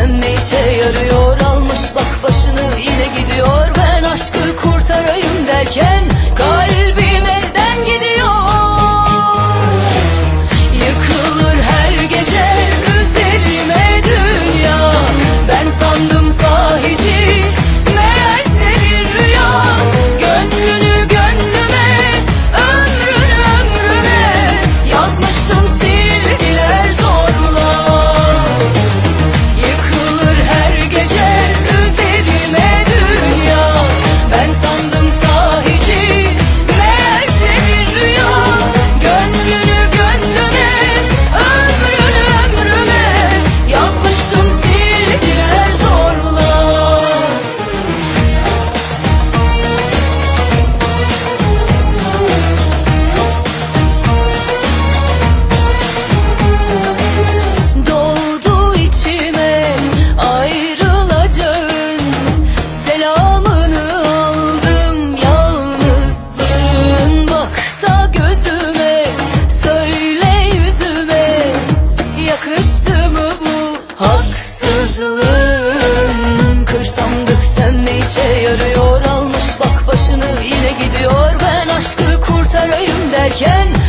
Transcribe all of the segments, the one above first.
bilmem ne işe yarıyor? aklım Kır sandık sen ne işe yarıyor? Almış bak başını yine gidiyor. Ben aşkı kurtarayım derken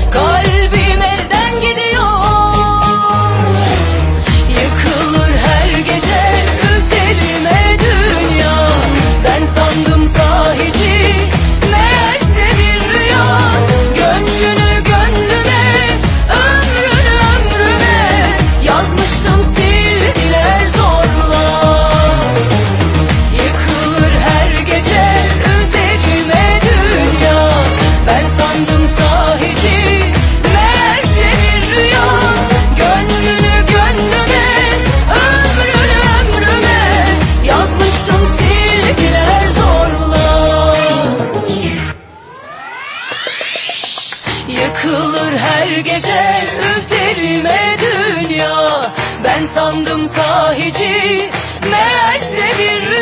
Yıkılır her gece üzerime dünya. Ben sandım sahici Meğerse bir rüya